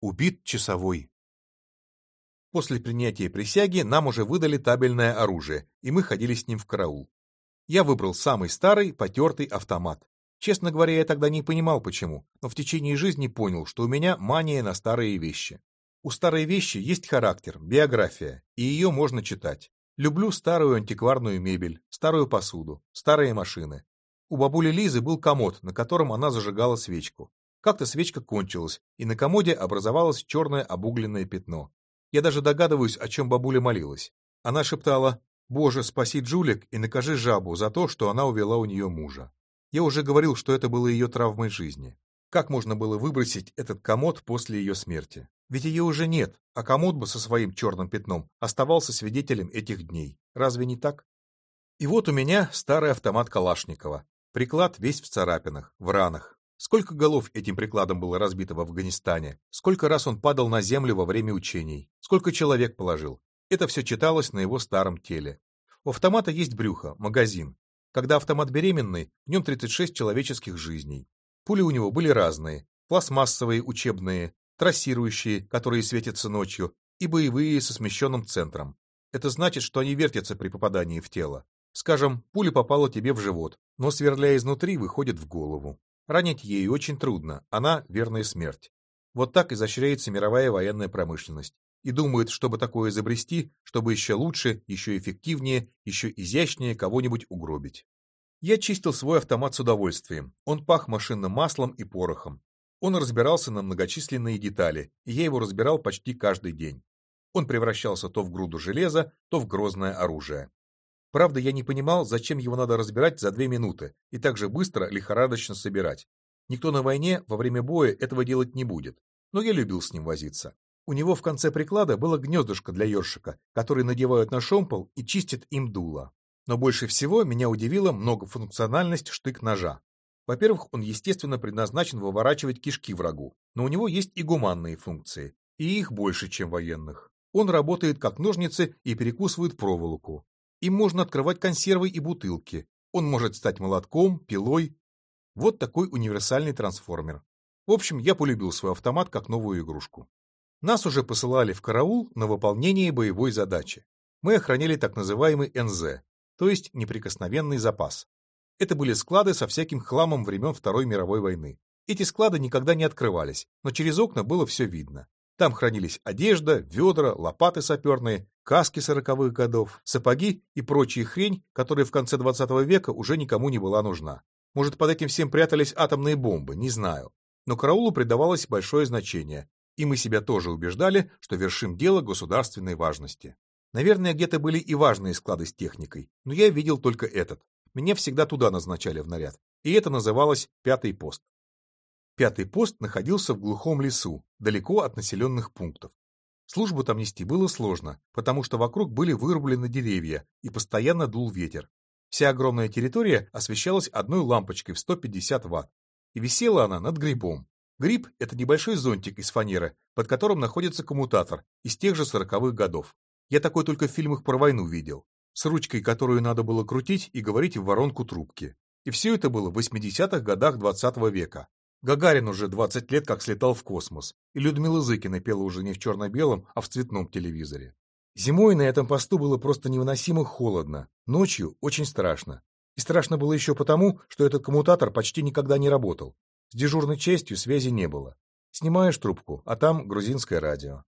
Убит часовой. После принятия присяги нам уже выдали табельное оружие, и мы ходили с ним в караул. Я выбрал самый старый, потертый автомат. Честно говоря, я тогда не понимал, почему, но в течение жизни понял, что у меня мания на старые вещи. У старой вещи есть характер, биография, и ее можно читать. Люблю старую антикварную мебель, старую посуду, старые машины. У бабули Лизы был комод, на котором она зажигала свечку. Как-то свечка кончилась, и на комоде образовалось черное обугленное пятно. Я даже догадываюсь, о чем бабуля молилась. Она шептала «Боже, спаси Джулик и накажи жабу за то, что она увела у нее мужа». Я уже говорил, что это было ее травмой жизни. Как можно было выбросить этот комод после ее смерти? Ведь ее уже нет, а комод бы со своим черным пятном оставался свидетелем этих дней. Разве не так? И вот у меня старый автомат Калашникова. Приклад весь в царапинах, в ранах. Сколько голов этим прикладом было разбито в Афганистане, сколько раз он падал на землю во время учений, сколько человек положил. Это все читалось на его старом теле. У автомата есть брюхо, магазин. Когда автомат беременный, в нем 36 человеческих жизней. Пули у него были разные. Пластмассовые, учебные, трассирующие, которые светятся ночью, и боевые со смещенным центром. Это значит, что они вертятся при попадании в тело. Скажем, пуля попала тебе в живот, но сверляя изнутри, выходит в голову. Ранить ей очень трудно, она — верная смерть. Вот так изощряется мировая военная промышленность. И думает, чтобы такое изобрести, чтобы еще лучше, еще эффективнее, еще изящнее кого-нибудь угробить. Я чистил свой автомат с удовольствием. Он пах машинным маслом и порохом. Он разбирался на многочисленные детали, и я его разбирал почти каждый день. Он превращался то в груду железа, то в грозное оружие. Правда, я не понимал, зачем его надо разбирать за две минуты и так же быстро лихорадочно собирать. Никто на войне во время боя этого делать не будет, но я любил с ним возиться. У него в конце приклада было гнездышко для ёршика, который надевают на шомпол и чистят им дуло. Но больше всего меня удивила многофункциональность штык-ножа. Во-первых, он, естественно, предназначен выворачивать кишки врагу, но у него есть и гуманные функции, и их больше, чем военных. Он работает как ножницы и перекусывает проволоку. Им можно открывать консервы и бутылки. Он может стать молотком, пилой. Вот такой универсальный трансформер. В общем, я полюбил свой автомат как новую игрушку. Нас уже посылали в караул на выполнение боевой задачи. Мы охраняли так называемый НЗ, то есть неприкосновенный запас. Это были склады со всяким хламом времен Второй мировой войны. Эти склады никогда не открывались, но через окна было все видно. Там хранились одежда, ведра, лопаты саперные, каски сороковых годов, сапоги и прочая хрень, которая в конце двадцатого века уже никому не была нужна. Может, под этим всем прятались атомные бомбы, не знаю. Но караулу придавалось большое значение, и мы себя тоже убеждали, что вершим дело государственной важности. Наверное, где-то были и важные склады с техникой, но я видел только этот. Меня всегда туда назначали в наряд, и это называлось «пятый пост». Пятый пост находился в глухом лесу, далеко от населенных пунктов. Службу там нести было сложно, потому что вокруг были вырублены деревья и постоянно дул ветер. Вся огромная территория освещалась одной лампочкой в 150 ватт, и висела она над грибом. Гриб — это небольшой зонтик из фанеры, под которым находится коммутатор из тех же сороковых годов. Я такой только в фильмах про войну видел, с ручкой, которую надо было крутить и говорить в воронку трубки. И все это было в 80-х годах 20 -го века. Гагарин уже 20 лет как слетал в космос, и Людмила Зыкина пела уже не в черно-белом, а в цветном телевизоре. Зимой на этом посту было просто невыносимо холодно, ночью очень страшно. И страшно было еще потому, что этот коммутатор почти никогда не работал. С дежурной частью связи не было. Снимаешь трубку, а там грузинское радио.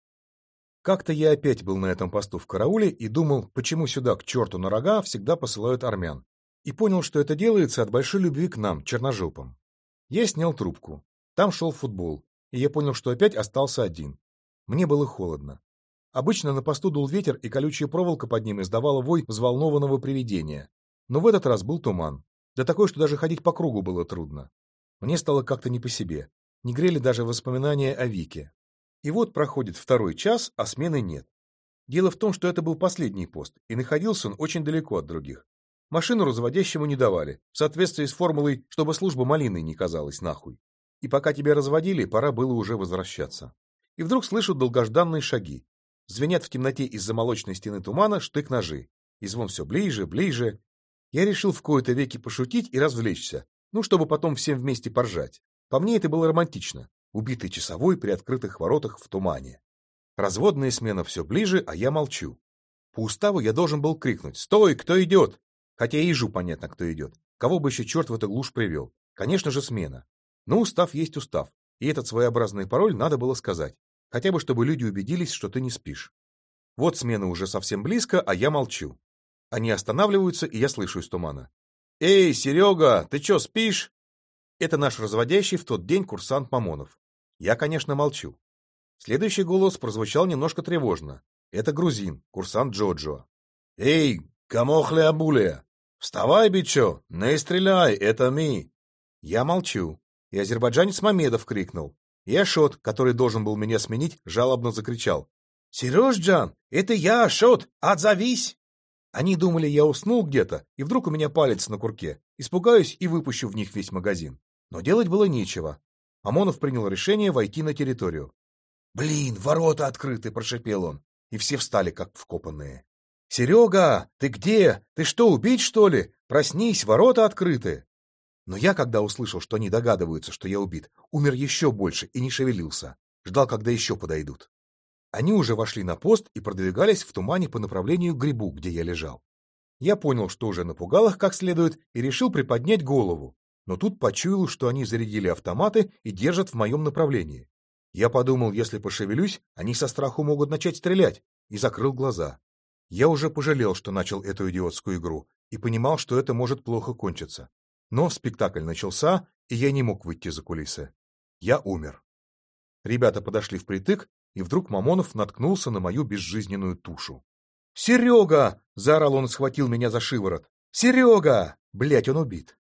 Как-то я опять был на этом посту в карауле и думал, почему сюда к черту на рога всегда посылают армян. И понял, что это делается от большой любви к нам, черножопам. Я снял трубку. Там шел футбол, и я понял, что опять остался один. Мне было холодно. Обычно на посту дул ветер, и колючая проволока под ним издавала вой взволнованного привидения. Но в этот раз был туман. Да такой, что даже ходить по кругу было трудно. Мне стало как-то не по себе. Не грели даже воспоминания о Вике. И вот проходит второй час, а смены нет. Дело в том, что это был последний пост, и находился он очень далеко от других. Машину разводящему не давали, в соответствии с формулой, чтобы служба малиной не казалась нахуй. И пока тебя разводили, пора было уже возвращаться. И вдруг слышу долгожданные шаги. Звенят в темноте из-за молочной стены тумана штык-ножи. И звон все ближе, ближе. Я решил в кои-то веки пошутить и развлечься, ну, чтобы потом всем вместе поржать. По мне это было романтично. Убитый часовой при открытых воротах в тумане. Разводная смена все ближе, а я молчу. По уставу я должен был крикнуть «Стой! Кто идет?» Хотя и ежу понятно, кто идет. Кого бы еще черт в эту глушь привел? Конечно же, смена. Но устав есть устав. И этот своеобразный пароль надо было сказать. Хотя бы, чтобы люди убедились, что ты не спишь. Вот смена уже совсем близко, а я молчу. Они останавливаются, и я слышу из тумана. «Эй, Серега, ты чё, спишь?» Это наш разводящий в тот день курсант Мамонов. Я, конечно, молчу. Следующий голос прозвучал немножко тревожно. Это грузин, курсант Джоджо. «Эй, камохле абуле! Вставай, бичо! Не стреляй, это ми!» Я молчу. И азербайджанец Мамедов крикнул. И Ашот, который должен был меня сменить, жалобно закричал. «Сережджан, это я, Ашот! Отзовись!» Они думали, я уснул где-то, и вдруг у меня палец на курке. Испугаюсь и выпущу в них весь магазин. Но делать было нечего. Амонов принял решение войти на территорию. «Блин, ворота открыты!» – прошепел он. И все встали, как вкопанные. «Серега, ты где? Ты что, убить, что ли? Проснись, ворота открыты!» Но я, когда услышал, что они догадываются, что я убит, умер еще больше и не шевелился. Ждал, когда еще подойдут. Они уже вошли на пост и продвигались в тумане по направлению к грибу, где я лежал. Я понял, что уже напугал их как следует, и решил приподнять голову, но тут почуял, что они зарядили автоматы и держат в моем направлении. Я подумал, если пошевелюсь, они со страху могут начать стрелять, и закрыл глаза. Я уже пожалел, что начал эту идиотскую игру, и понимал, что это может плохо кончиться. Но спектакль начался, и я не мог выйти за кулисы. Я умер. Ребята подошли впритык и вдруг Мамонов наткнулся на мою безжизненную тушу. «Серега!» — заорал он и схватил меня за шиворот. «Серега!» Блять, он убит.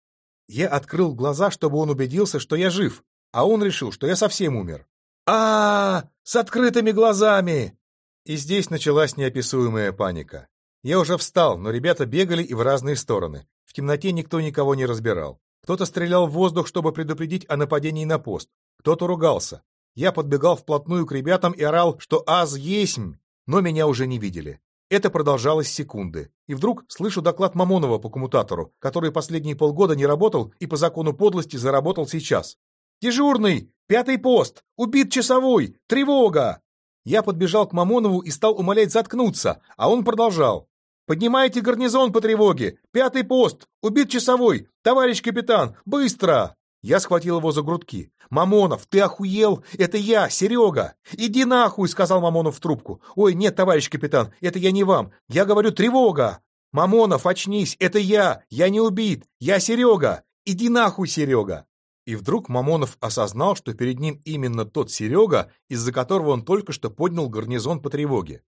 Я открыл глаза, чтобы он убедился, что я жив, а он решил, что я совсем умер. а, -а, -а С открытыми глазами!» И здесь началась неописуемая паника. Я уже встал, но ребята бегали и в разные стороны. В темноте никто никого не разбирал. Кто-то стрелял в воздух, чтобы предупредить о нападении на пост. Кто-то ругался. Я подбегал вплотную к ребятам и орал, что аз есмь, но меня уже не видели. Это продолжалось секунды. И вдруг слышу доклад Мамонова по коммутатору, который последние полгода не работал и по закону подлости заработал сейчас. «Дежурный! Пятый пост! Убит часовой! Тревога!» Я подбежал к Мамонову и стал умолять заткнуться, а он продолжал. «Поднимайте гарнизон по тревоге! Пятый пост! Убит часовой! Товарищ капитан! Быстро!» Я схватил его за грудки. «Мамонов, ты охуел? Это я, Серега!» «Иди нахуй!» — сказал Мамонов в трубку. «Ой, нет, товарищ капитан, это я не вам. Я говорю, тревога!» «Мамонов, очнись! Это я! Я не убит! Я Серега! Иди нахуй, Серега!» И вдруг Мамонов осознал, что перед ним именно тот Серега, из-за которого он только что поднял гарнизон по тревоге.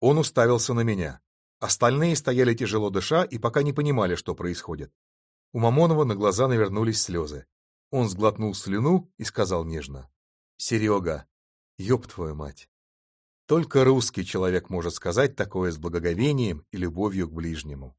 Он уставился на меня. Остальные стояли тяжело дыша и пока не понимали, что происходит. У Мамонова на глаза навернулись слезы. Он сглотнул слюну и сказал нежно. «Серега, ёб твою мать!» Только русский человек может сказать такое с благоговением и любовью к ближнему.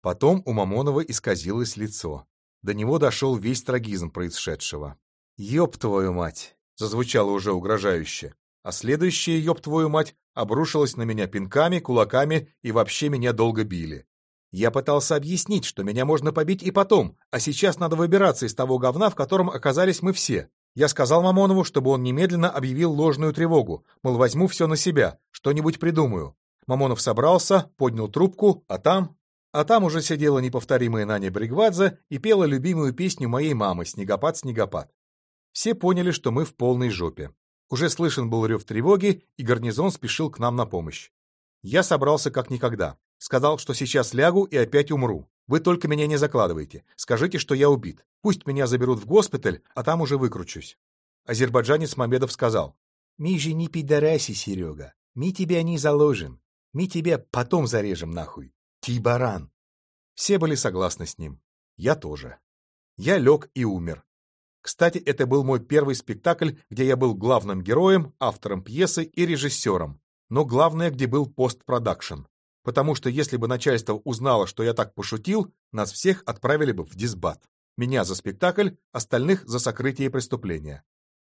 Потом у Мамонова исказилось лицо. До него дошел весь трагизм происшедшего. «Ёб твою мать!» — зазвучало уже угрожающе, а следующее «ёб твою мать» обрушилось на меня пинками, кулаками и вообще меня долго били. Я пытался объяснить, что меня можно побить и потом, а сейчас надо выбираться из того говна, в котором оказались мы все. Я сказал Мамонову, чтобы он немедленно объявил ложную тревогу, мол, возьму все на себя, что-нибудь придумаю. Мамонов собрался, поднял трубку, а там... А там уже сидела неповторимая Наня Бригвадзе и пела любимую песню моей мамы «Снегопад, снегопад». Все поняли, что мы в полной жопе. Уже слышен был рев тревоги, и гарнизон спешил к нам на помощь. Я собрался как никогда. Сказал, что сейчас лягу и опять умру. Вы только меня не закладывайте. Скажите, что я убит. Пусть меня заберут в госпиталь, а там уже выкручусь. Азербайджанец Мамедов сказал. «Ми же не пидораси, Серега. Ми тебя не заложим. Ми тебя потом зарежем нахуй. Ти баран». Все были согласны с ним. Я тоже. Я лег и умер. Кстати, это был мой первый спектакль, где я был главным героем, автором пьесы и режиссером. Но главное, где был постпродакшн потому что если бы начальство узнало, что я так пошутил, нас всех отправили бы в дисбат. Меня за спектакль, остальных за сокрытие преступления.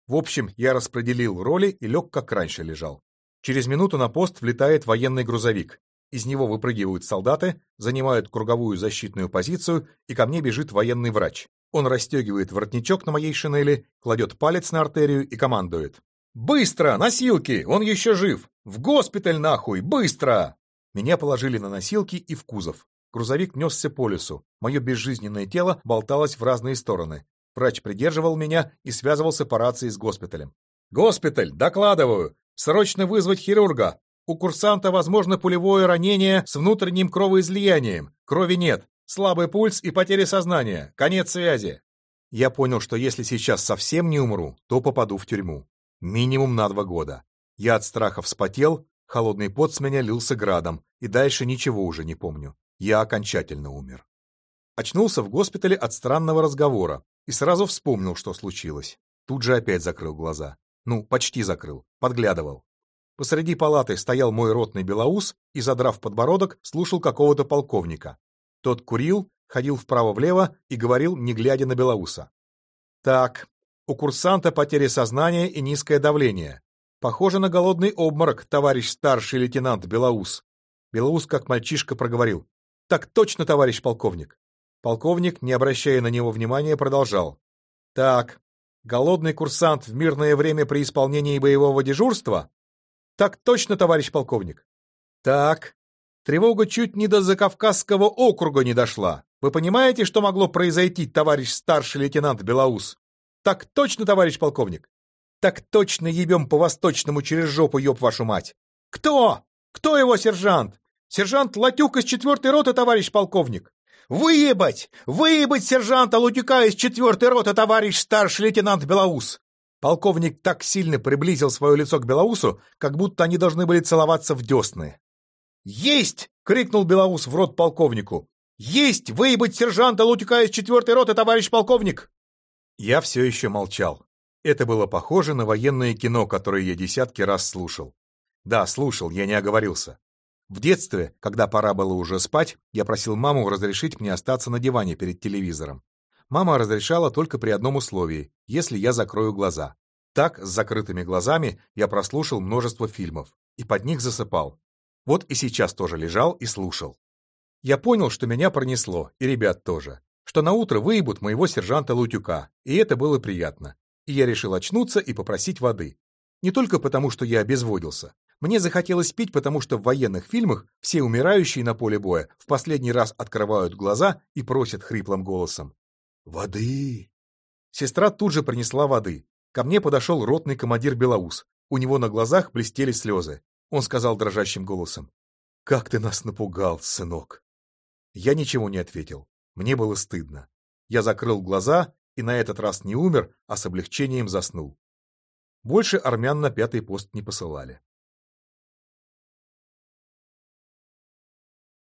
В общем, я распределил роли и лег, как раньше лежал. Через минуту на пост влетает военный грузовик. Из него выпрыгивают солдаты, занимают круговую защитную позицию, и ко мне бежит военный врач. Он расстегивает воротничок на моей шинели, кладет палец на артерию и командует. «Быстро! Носилки! Он еще жив! В госпиталь нахуй! Быстро!» Меня положили на носилки и в кузов. Грузовик несся по лесу. Мое безжизненное тело болталось в разные стороны. Врач придерживал меня и связывался по рации с госпиталем. «Госпиталь! Докладываю! Срочно вызвать хирурга! У курсанта возможно пулевое ранение с внутренним кровоизлиянием. Крови нет. Слабый пульс и потеря сознания. Конец связи. Я понял, что если сейчас совсем не умру, то попаду в тюрьму. Минимум на два года. Я от страха вспотел, холодный пот с меня лился градом, и дальше ничего уже не помню. Я окончательно умер. Очнулся в госпитале от странного разговора и сразу вспомнил, что случилось. Тут же опять закрыл глаза. Ну, почти закрыл, подглядывал. Посреди палаты стоял мой ротный белоус и, задрав подбородок, слушал какого-то полковника. Тот курил, ходил вправо-влево и говорил, не глядя на Белоуса. «Так, у курсанта потеря сознания и низкое давление. Похоже на голодный обморок, товарищ старший лейтенант Белоус». Белоус, как мальчишка, проговорил. «Так точно, товарищ полковник». Полковник, не обращая на него внимания, продолжал. «Так, голодный курсант в мирное время при исполнении боевого дежурства?» «Так точно, товарищ полковник». «Так, Тревога чуть не до Закавказского округа не дошла. Вы понимаете, что могло произойти, товарищ старший лейтенант Белоус? Так точно, товарищ полковник? Так точно ебем по-восточному через жопу, ёб вашу мать. Кто? Кто его сержант? Сержант Латюк из четвертой роты, товарищ полковник. Выебать! Выебать сержанта Латюка из четвертой роты, товарищ старший лейтенант Белоус! Полковник так сильно приблизил свое лицо к Белоусу, как будто они должны были целоваться в десны. «Есть!» — крикнул Белоус в рот полковнику. «Есть! Выебать сержанта Лутика из четвертой роты, товарищ полковник!» Я все еще молчал. Это было похоже на военное кино, которое я десятки раз слушал. Да, слушал, я не оговорился. В детстве, когда пора было уже спать, я просил маму разрешить мне остаться на диване перед телевизором. Мама разрешала только при одном условии, если я закрою глаза. Так, с закрытыми глазами, я прослушал множество фильмов и под них засыпал. Вот и сейчас тоже лежал и слушал. Я понял, что меня пронесло, и ребят тоже, что на утро выебут моего сержанта Лутюка, и это было приятно. И я решил очнуться и попросить воды. Не только потому, что я обезводился. Мне захотелось пить, потому что в военных фильмах все умирающие на поле боя в последний раз открывают глаза и просят хриплым голосом. «Воды!» Сестра тут же принесла воды. Ко мне подошел ротный командир Белоус. У него на глазах блестели слезы. Он сказал дрожащим голосом. «Как ты нас напугал, сынок!» Я ничего не ответил. Мне было стыдно. Я закрыл глаза и на этот раз не умер, а с облегчением заснул. Больше армян на пятый пост не посылали.